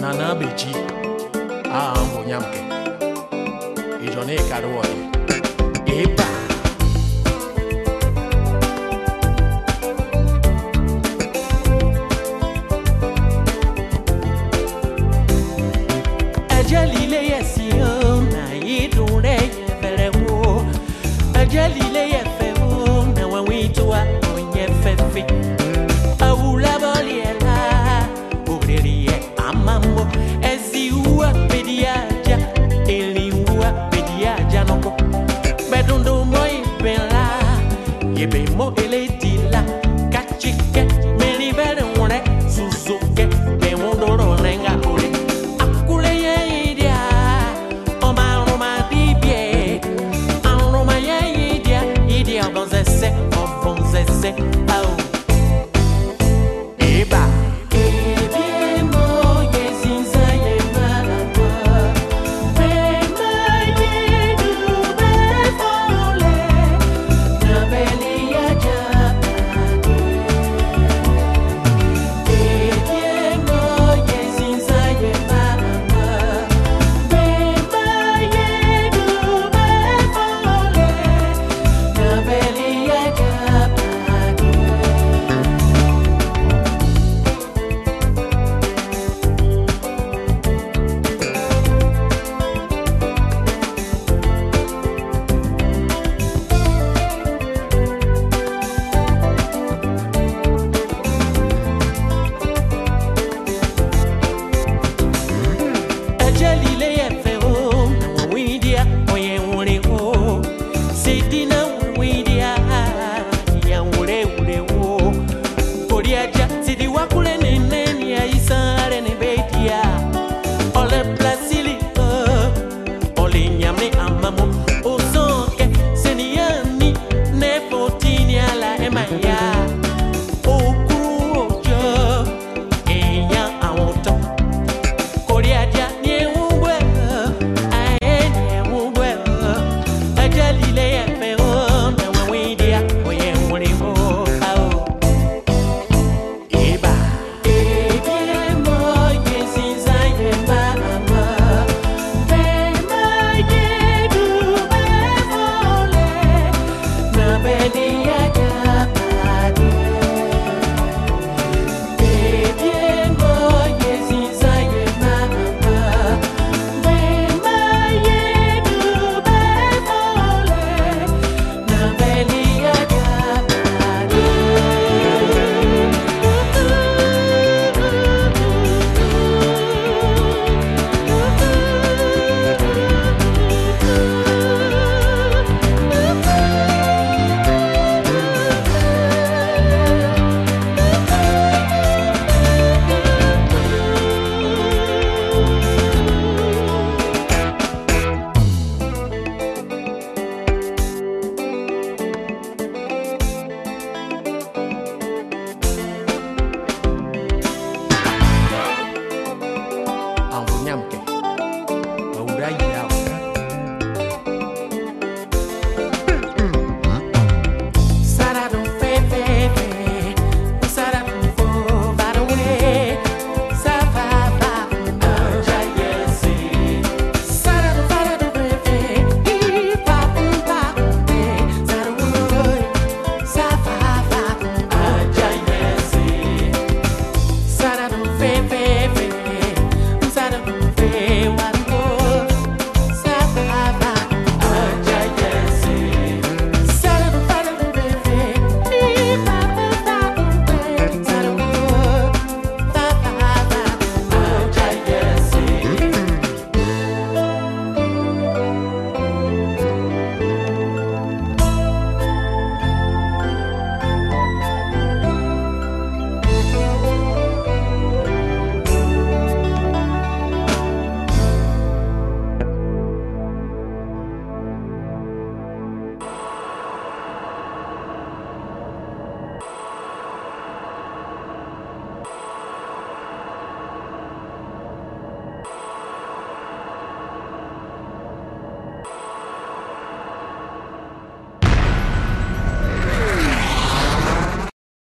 Nanabeji Aambonyamke Ijonekaruoye Epa Galilei FM na wawitwa onye fefe awula boliela obreriye amambo